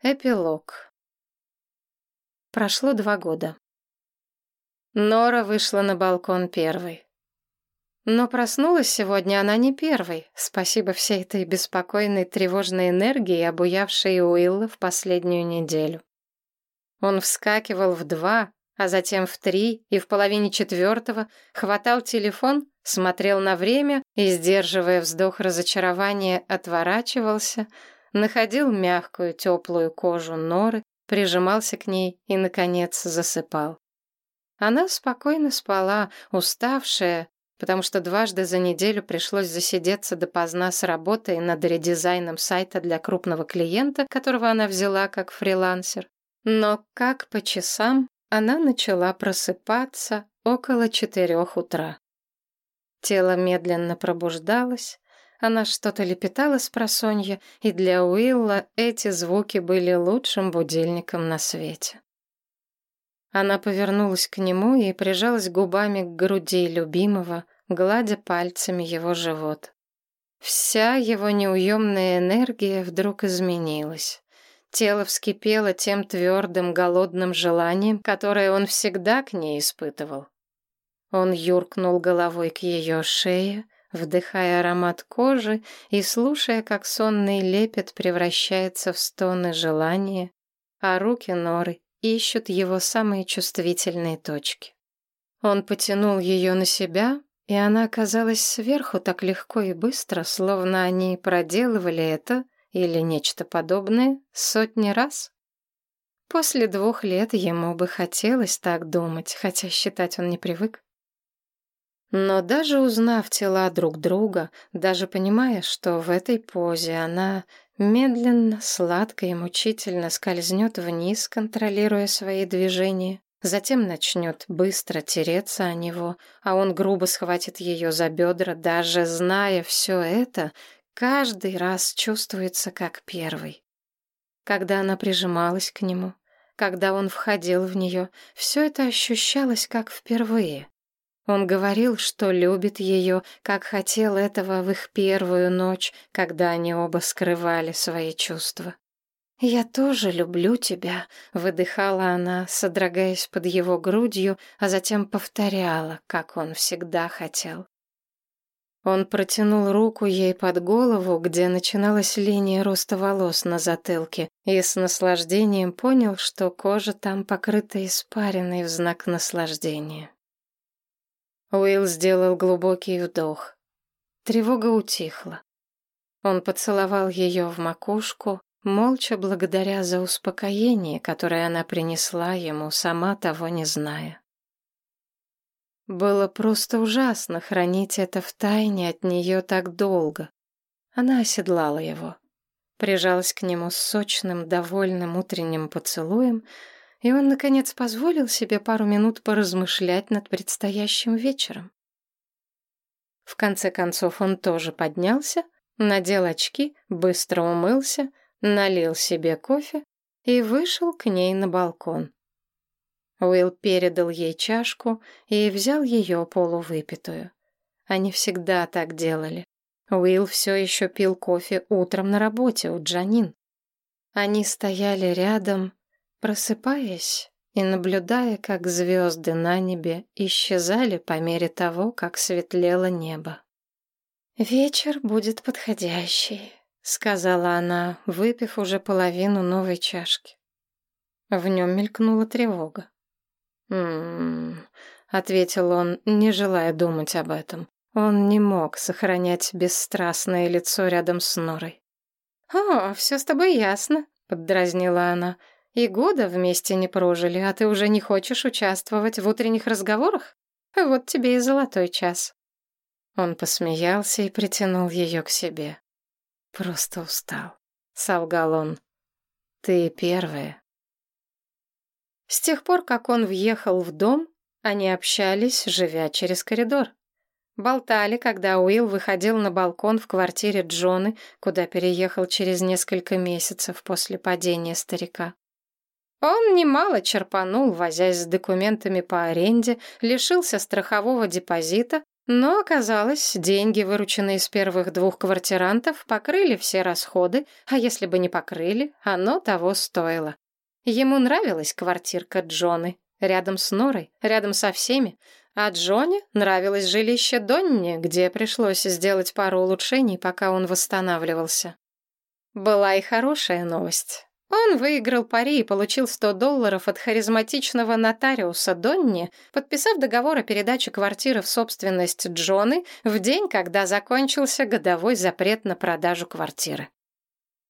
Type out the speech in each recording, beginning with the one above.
Эпилог. Прошло два года. Нора вышла на балкон первой. Но проснулась сегодня она не первой, спасибо всей этой беспокойной тревожной энергии, обуявшей Уилла в последнюю неделю. Он вскакивал в два, а затем в три и в половине четвертого, хватал телефон, смотрел на время и, сдерживая вздох разочарования, отворачивался — находил мягкую теплую кожу норы, прижимался к ней и, наконец, засыпал. Она спокойно спала, уставшая, потому что дважды за неделю пришлось засидеться допоздна с работой над редизайном сайта для крупного клиента, которого она взяла как фрилансер. Но как по часам она начала просыпаться около четырех утра. Тело медленно пробуждалось, она что-то лепетала с просонья, и для Уилла эти звуки были лучшим будильником на свете. Она повернулась к нему и прижалась губами к груди любимого, гладя пальцами его живот. Вся его неуемная энергия вдруг изменилась. Тело вскипело тем твердым, голодным желанием, которое он всегда к ней испытывал. Он юркнул головой к ее шее, вдыхая аромат кожи и слушая, как сонный лепет превращается в стоны желания, а руки Норы ищут его самые чувствительные точки. Он потянул ее на себя, и она оказалась сверху так легко и быстро, словно они проделывали это или нечто подобное сотни раз. После двух лет ему бы хотелось так думать, хотя считать он не привык. Но даже узнав тела друг друга, даже понимая, что в этой позе она медленно, сладко и мучительно скользнет вниз, контролируя свои движения, затем начнет быстро тереться о него, а он грубо схватит ее за бедра, даже зная все это, каждый раз чувствуется как первый. Когда она прижималась к нему, когда он входил в нее, все это ощущалось как впервые. Он говорил, что любит ее, как хотел этого в их первую ночь, когда они оба скрывали свои чувства. «Я тоже люблю тебя», — выдыхала она, содрогаясь под его грудью, а затем повторяла, как он всегда хотел. Он протянул руку ей под голову, где начиналась линия роста волос на затылке, и с наслаждением понял, что кожа там покрыта испариной в знак наслаждения. Уилл сделал глубокий вдох. Тревога утихла. Он поцеловал ее в макушку, молча благодаря за успокоение, которое она принесла ему, сама того не зная. Было просто ужасно хранить это в тайне от нее так долго. Она оседлала его, прижалась к нему с сочным, довольным утренним поцелуем — и он, наконец, позволил себе пару минут поразмышлять над предстоящим вечером. В конце концов он тоже поднялся, надел очки, быстро умылся, налил себе кофе и вышел к ней на балкон. Уилл передал ей чашку и взял ее полувыпитую. Они всегда так делали. Уилл все еще пил кофе утром на работе у Джанин. Они стояли рядом, просыпаясь и наблюдая, как звезды на небе исчезали по мере того, как светлело небо. «Вечер будет подходящий», — сказала она, выпив уже половину новой чашки. В нем мелькнула тревога. «М-м-м», ответил он, не желая думать об этом. Он не мог сохранять бесстрастное лицо рядом с Норой. «О, все с тобой ясно», — поддразнила она. И года вместе не прожили, а ты уже не хочешь участвовать в утренних разговорах? Вот тебе и золотой час». Он посмеялся и притянул ее к себе. «Просто устал», — солгал он. «Ты первая». С тех пор, как он въехал в дом, они общались, живя через коридор. Болтали, когда Уилл выходил на балкон в квартире Джоны, куда переехал через несколько месяцев после падения старика. Он немало черпанул, возясь с документами по аренде, лишился страхового депозита, Но оказалось, деньги, вырученные из первых двух квартирантов, покрыли все расходы, а если бы не покрыли, оно того стоило. Ему нравилась квартирка Джоны, рядом с Норой, рядом со всеми, а Джоне нравилось жилище Донни, где пришлось сделать пару улучшений, пока он восстанавливался. Была и хорошая новость. Он выиграл пари и получил 100 долларов от харизматичного нотариуса Донни, подписав договор о передаче квартиры в собственность Джоны в день, когда закончился годовой запрет на продажу квартиры.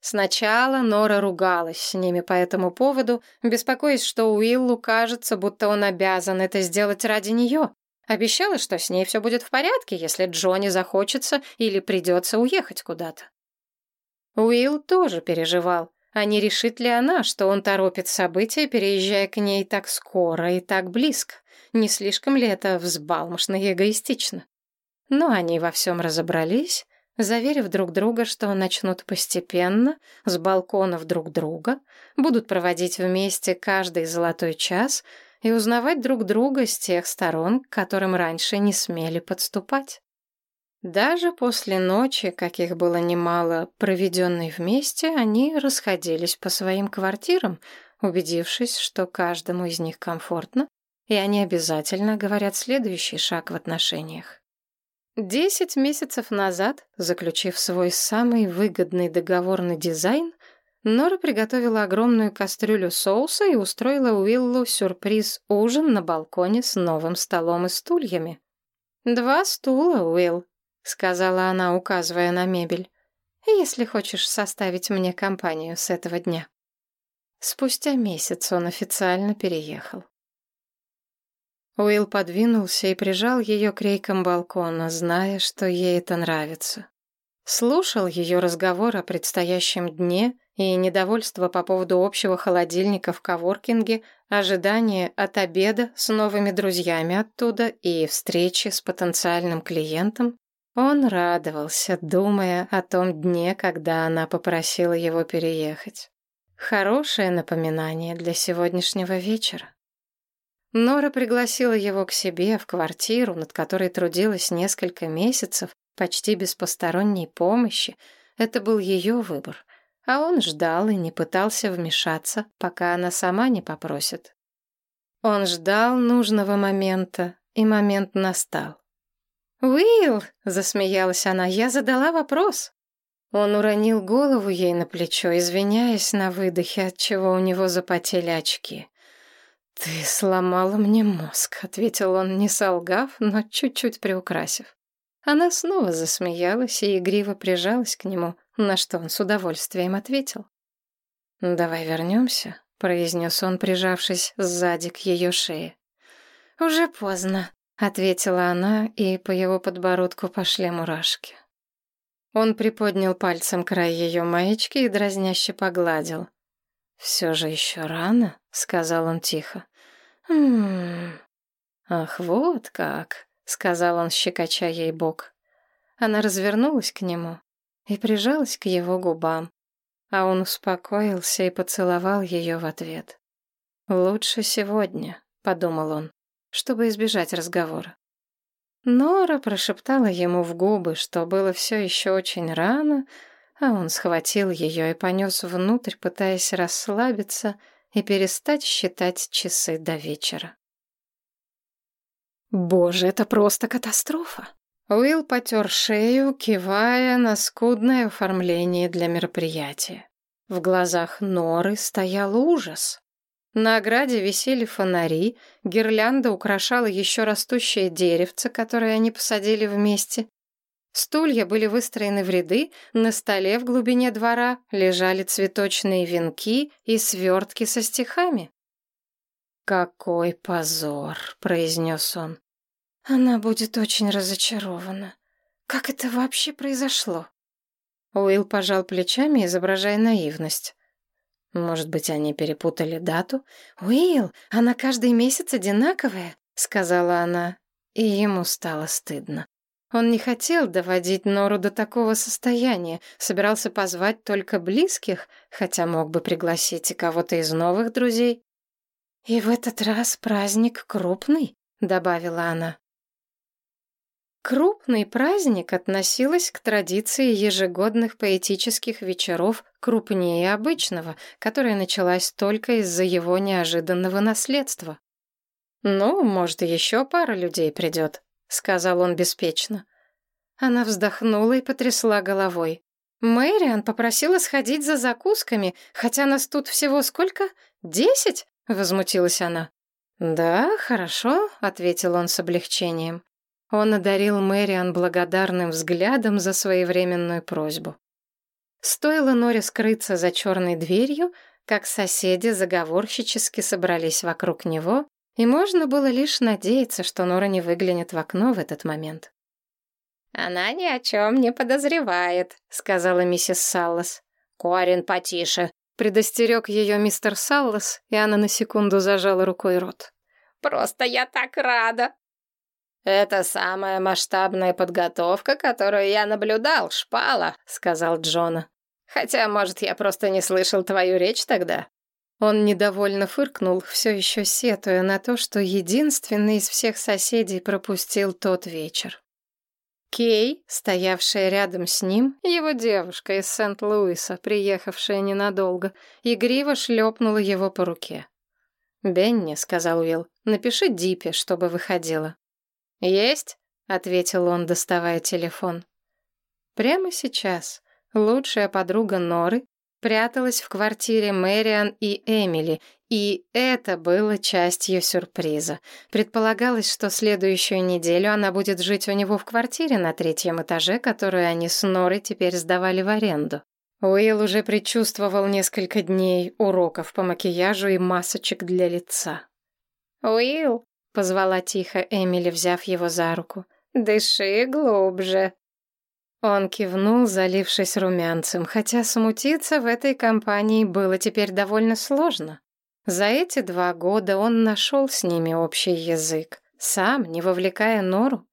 Сначала Нора ругалась с ними по этому поводу, беспокоясь, что Уиллу кажется, будто он обязан это сделать ради нее. Обещала, что с ней все будет в порядке, если Джонни захочется или придется уехать куда-то. Уилл тоже переживал. А не решит ли она, что он торопит события, переезжая к ней так скоро и так близко? Не слишком ли это взбалмошно и эгоистично? Но они во всем разобрались, заверив друг друга, что начнут постепенно, с балконов друг друга, будут проводить вместе каждый золотой час и узнавать друг друга с тех сторон, к которым раньше не смели подступать. Даже после ночи, каких было немало, проведенной вместе, они расходились по своим квартирам, убедившись, что каждому из них комфортно, и они обязательно говорят следующий шаг в отношениях. Десять месяцев назад, заключив свой самый выгодный договор на дизайн, Нора приготовила огромную кастрюлю соуса и устроила Уиллу сюрприз-ужин на балконе с новым столом и стульями. «Два стула, Уилл», — сказала она, указывая на мебель, «если хочешь составить мне компанию с этого дня». Спустя месяц он официально переехал. Уилл подвинулся и прижал ее к рейкам балкона, зная, что ей это нравится. Слушал ее разговор о предстоящем дне и недовольство по поводу общего холодильника в коворкинге, ожидание от обеда с новыми друзьями оттуда и встречи с потенциальным клиентом, он радовался, думая о том дне, когда она попросила его переехать. Хорошее напоминание для сегодняшнего вечера. Нора пригласила его к себе в квартиру, над которой трудилась несколько месяцев, почти без посторонней помощи. Это был ее выбор, а он ждал и не пытался вмешаться, пока она сама не попросит. Он ждал нужного момента, и момент настал. «Уилл!» — засмеялась она. «Я задала вопрос». Он уронил голову ей на плечо, извиняясь на выдохе, от чего у него запотели очки. «Ты сломала мне мозг», — ответил он, не солгав, но чуть-чуть приукрасив. Она снова засмеялась и игриво прижалась к нему, на что он с удовольствием ответил. «Давай вернемся», — произнес он, прижавшись сзади к ее шее. «Уже поздно», ответила она, и по его подбородку пошли мурашки. Он приподнял пальцем край ее маечки и дразняще погладил. «Все же еще рано», — сказал он тихо. «М-м-м, ах, вот как», — сказал он, щекоча ей бок. Она развернулась к нему и прижалась к его губам, а он успокоился и поцеловал ее в ответ. «Лучше сегодня», — подумал он чтобы избежать разговора. Нора прошептала ему в губы, что было все еще очень рано, а он схватил ее и понес внутрь, пытаясь расслабиться и перестать считать часы до вечера. «Боже, это просто катастрофа!» Уилл потер шею, кивая на скудное оформление для мероприятия. В глазах Норы стоял ужас. На ограде висели фонари, гирлянда украшала еще растущее деревце, которое они посадили вместе. Стулья были выстроены в ряды, на столе в глубине двора лежали цветочные венки и свертки со стихами. «Какой позор!» — произнес он. «Она будет очень разочарована. Как это вообще произошло?» Уилл пожал плечами, изображая наивность. Может быть, они перепутали дату? «Уилл, она каждый месяц одинаковая», — сказала она, и ему стало стыдно. Он не хотел доводить Нору до такого состояния, собирался позвать только близких, хотя мог бы пригласить и кого-то из новых друзей. «И в этот раз праздник крупный», — добавила она. Крупный праздник относилась к традиции ежегодных поэтических вечеров крупнее обычного, которая началась только из-за его неожиданного наследства. «Ну, может, еще пара людей придет», — сказал он беспечно. Она вздохнула и потрясла головой. «Мэриан попросила сходить за закусками, хотя нас тут всего сколько? Десять?» — возмутилась она. «Да, хорошо», — ответил он с облегчением. Он одарил Мэриан благодарным взглядом за своевременную просьбу. Стоило Норе скрыться за черной дверью, как соседи заговорщически собрались вокруг него, и можно было лишь надеяться, что Нора не выглянет в окно в этот момент. «Она ни о чем не подозревает», — сказала миссис Саллас. «Корин, потише», — предостерег ее мистер Саллас, и она на секунду зажала рукой рот. «Просто я так рада!» «Это самая масштабная подготовка, которую я наблюдал, шпала», — сказал Джона. «Хотя, может, я просто не слышал твою речь тогда?» Он недовольно фыркнул, все еще сетуя на то, что единственный из всех соседей пропустил тот вечер. Кей, стоявшая рядом с ним, его девушка из Сент-Луиса, приехавшая ненадолго, игриво шлепнула его по руке. «Бенни», — сказал Уилл, — «напиши Дипе, чтобы выходила». «Есть?» — ответил он, доставая телефон. Прямо сейчас лучшая подруга Норы пряталась в квартире Мэриан и Эмили, и это было частью сюрприза. Предполагалось, что следующую неделю она будет жить у него в квартире на третьем этаже, которую они с Норой теперь сдавали в аренду. Уилл уже предчувствовал несколько дней уроков по макияжу и масочек для лица. «Уилл!» — позвала тихо Эмили, взяв его за руку. «Дыши глубже». Он кивнул, залившись румянцем, хотя смутиться в этой компании было теперь довольно сложно. За эти два года он нашел с ними общий язык, сам, не вовлекая Нору.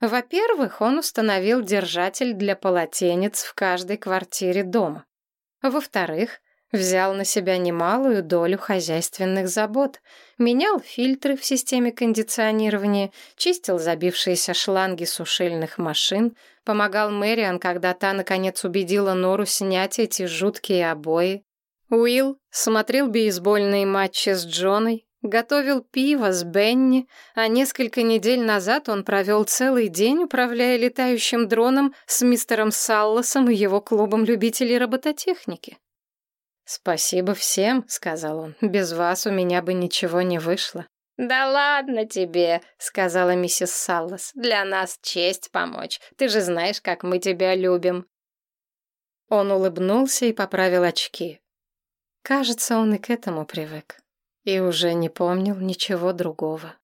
Во-первых, он установил держатель для полотенец в каждой квартире дома. Во-вторых, Взял на себя немалую долю хозяйственных забот. Менял фильтры в системе кондиционирования, чистил забившиеся шланги сушильных машин, помогал Мэриан, когда та, наконец, убедила Нору снять эти жуткие обои. Уилл смотрел бейсбольные матчи с Джоной, готовил пиво с Бенни, а несколько недель назад он провел целый день, управляя летающим дроном с мистером Салласом и его клубом любителей робототехники. «Спасибо всем», — сказал он. «Без вас у меня бы ничего не вышло». «Да ладно тебе», — сказала миссис Саллас. «Для нас честь помочь. Ты же знаешь, как мы тебя любим». Он улыбнулся и поправил очки. Кажется, он и к этому привык. И уже не помнил ничего другого.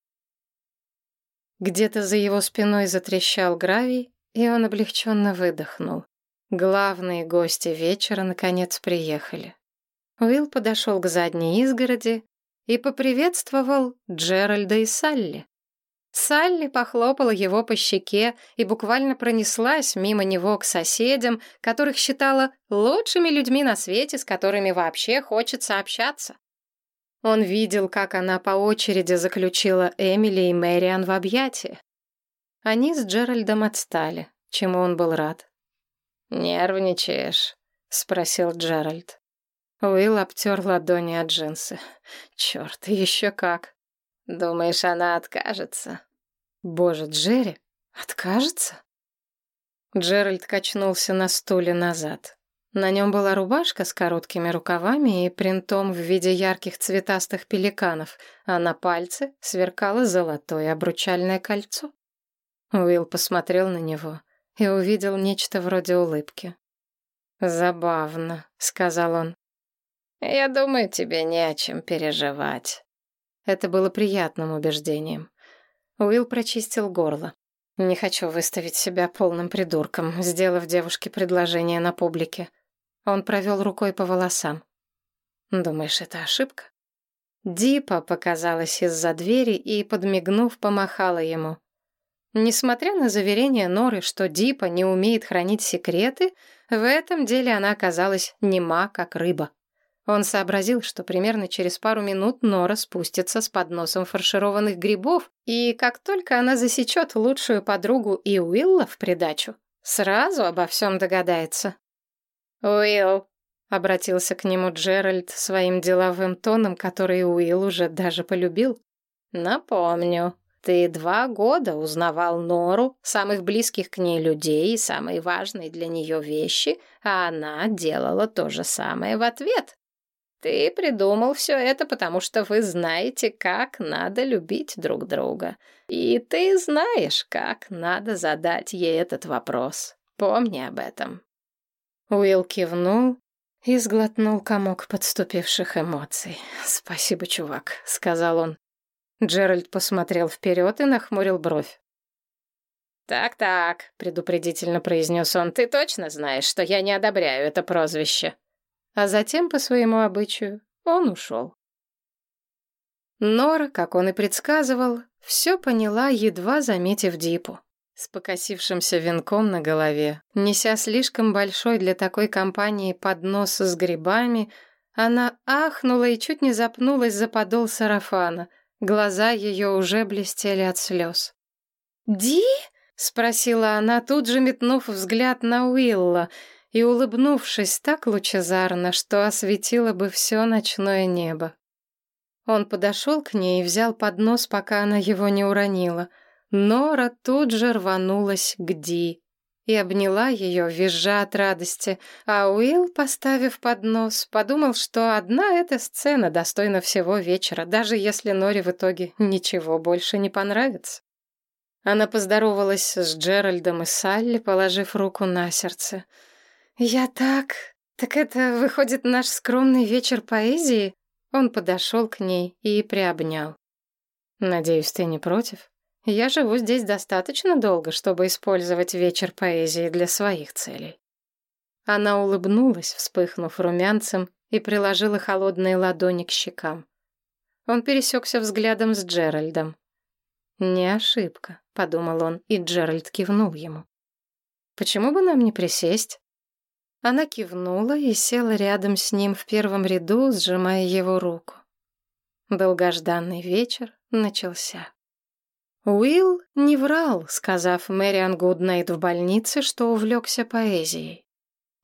Где-то за его спиной затрещал гравий, и он облегченно выдохнул. Главные гости вечера наконец приехали. Уилл подошел к задней изгороди и поприветствовал Джеральда и Салли. Салли похлопала его по щеке и буквально пронеслась мимо него к соседям, которых считала лучшими людьми на свете, с которыми вообще хочется общаться. Он видел, как она по очереди заключила Эмили и Мэриан в объятия. Они с Джеральдом отстали, чему он был рад. «Нервничаешь?» — спросил Джеральд. Уилл обтер ладони от джинсы. Черт, еще как. Думаешь, она откажется? Боже, Джерри, откажется? Джеральд качнулся на стуле назад. На нем была рубашка с короткими рукавами и принтом в виде ярких цветастых пеликанов, а на пальце сверкало золотое обручальное кольцо. Уилл посмотрел на него и увидел нечто вроде улыбки. «Забавно», — сказал он. «Я думаю, тебе не о чем переживать». Это было приятным убеждением. Уилл прочистил горло. «Не хочу выставить себя полным придурком, сделав девушке предложение на публике». Он провел рукой по волосам. «Думаешь, это ошибка?» Дипа показалась из-за двери и, подмигнув, помахала ему. Несмотря на заверение Норы, что Дипа не умеет хранить секреты, в этом деле она оказалась нема, как рыба. Он сообразил, что примерно через пару минут Нора спустится с подносом фаршированных грибов, и как только она засечет лучшую подругу и Уилла в придачу, сразу обо всем догадается. «Уилл», — обратился к нему Джеральд своим деловым тоном, который Уилл уже даже полюбил, — «напомню, ты два года узнавал Нору, самых близких к ней людей и самые важные для нее вещи, а она делала то же самое в ответ. Ты придумал все это, потому что вы знаете, как надо любить друг друга. И ты знаешь, как надо задать ей этот вопрос. Помни об этом». Уилл кивнул и сглотнул комок подступивших эмоций. «Спасибо, чувак», — сказал он. Джеральд посмотрел вперед и нахмурил бровь. «Так-так», — предупредительно произнес он, — «ты точно знаешь, что я не одобряю это прозвище?» А затем, по своему обычаю, он ушел. Нора, как он и предсказывал, все поняла, едва заметив Дипу. С покосившимся венком на голове, неся слишком большой для такой компании поднос с грибами, она ахнула и чуть не запнулась за подол сарафана. Глаза ее уже блестели от слез. «Ди?» — спросила она, тут же метнув взгляд на Уилла — и улыбнувшись так лучезарно, что осветило бы все ночное небо. Он подошел к ней и взял поднос, пока она его не уронила. Нора тут же рванулась к Ди и обняла ее, визжа от радости, а Уилл, поставив поднос, подумал, что одна эта сцена достойна всего вечера, даже если Норе в итоге ничего больше не понравится. Она поздоровалась с Джеральдом и Салли, положив руку на сердце — «Я так... Так это, выходит, наш скромный вечер поэзии?» Он подошел к ней и приобнял. «Надеюсь, ты не против? Я живу здесь достаточно долго, чтобы использовать вечер поэзии для своих целей». Она улыбнулась, вспыхнув румянцем, и приложила холодные ладони к щекам. Он пересекся взглядом с Джеральдом. «Не ошибка», — подумал он, и Джеральд кивнул ему. «Почему бы нам не присесть?» Она кивнула и села рядом с ним в первом ряду, сжимая его руку. Долгожданный вечер начался. Уилл не врал, сказав Мэриан Гуднайт в больнице, что увлекся поэзией.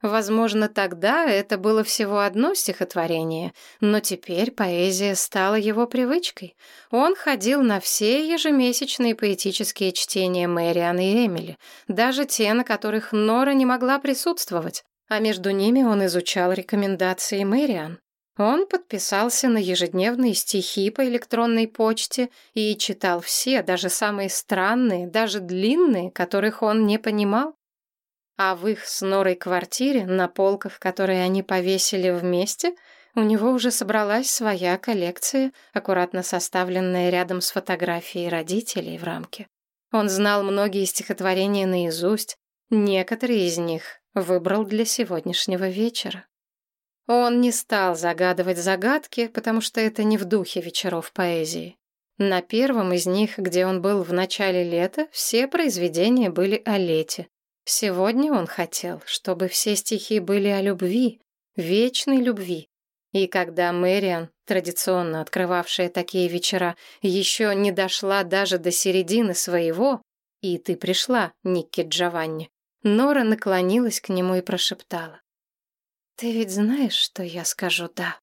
Возможно, тогда это было всего одно стихотворение, но теперь поэзия стала его привычкой. Он ходил на все ежемесячные поэтические чтения Мэриан и Эмили, даже те, на которых Нора не могла присутствовать а между ними он изучал рекомендации Мэриан. Он подписался на ежедневные стихи по электронной почте и читал все, даже самые странные, даже длинные, которых он не понимал. А в их с Норой квартире, на полках, которые они повесили вместе, у него уже собралась своя коллекция, аккуратно составленная рядом с фотографией родителей в рамке. Он знал многие стихотворения наизусть, некоторые из них выбрал для сегодняшнего вечера. Он не стал загадывать загадки, потому что это не в духе вечеров поэзии. На первом из них, где он был в начале лета, все произведения были о лете. Сегодня он хотел, чтобы все стихи были о любви, вечной любви. И когда Мэриан, традиционно открывавшая такие вечера, еще не дошла даже до середины своего, и ты пришла, Никки Джованни, Нора наклонилась к нему и прошептала. «Ты ведь знаешь, что я скажу «да»?»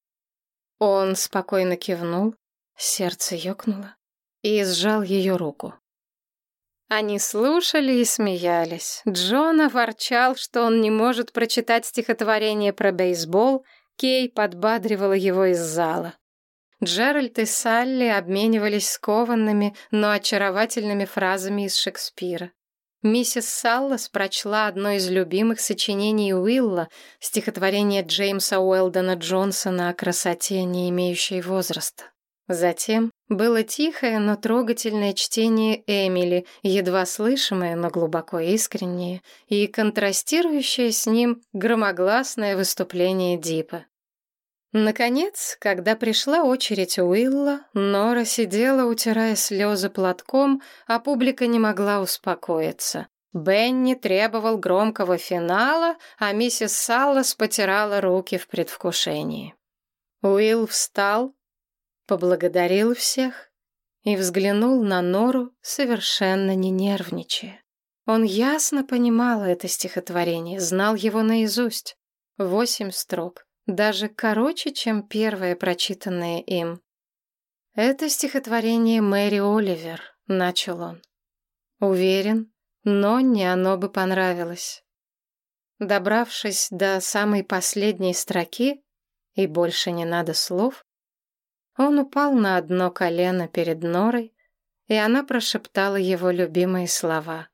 Он спокойно кивнул, сердце ёкнуло и сжал ее руку. Они слушали и смеялись. Джона ворчал, что он не может прочитать стихотворение про бейсбол, Кей подбадривала его из зала. Джеральд и Салли обменивались скованными, но очаровательными фразами из Шекспира. Миссис Саллас прочла одно из любимых сочинений Уилла, стихотворение Джеймса Уэлдона Джонсона о красоте, не имеющей возраста. Затем было тихое, но трогательное чтение Эмили, едва слышимое, но глубоко искреннее, и контрастирующее с ним громогласное выступление Дипа. Наконец, когда пришла очередь Уилла, Нора сидела, утирая слезы платком, а публика не могла успокоиться. Бенни требовал громкого финала, а миссис Саллас потирала руки в предвкушении. Уилл встал, поблагодарил всех и взглянул на Нору, совершенно не нервничая. Он ясно понимал это стихотворение, знал его наизусть. Восемь строк, даже короче, чем первое, прочитанное им. «Это стихотворение Мэри Оливер», — начал он. Уверен, но не оно бы понравилось. Добравшись до самой последней строки, и больше не надо слов, он упал на одно колено перед Норой, и она прошептала его любимые слова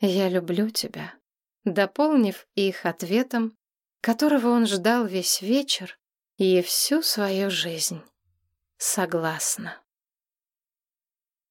«Я люблю тебя», дополнив их ответом, которого он ждал весь вечер и всю свою жизнь. Согласна.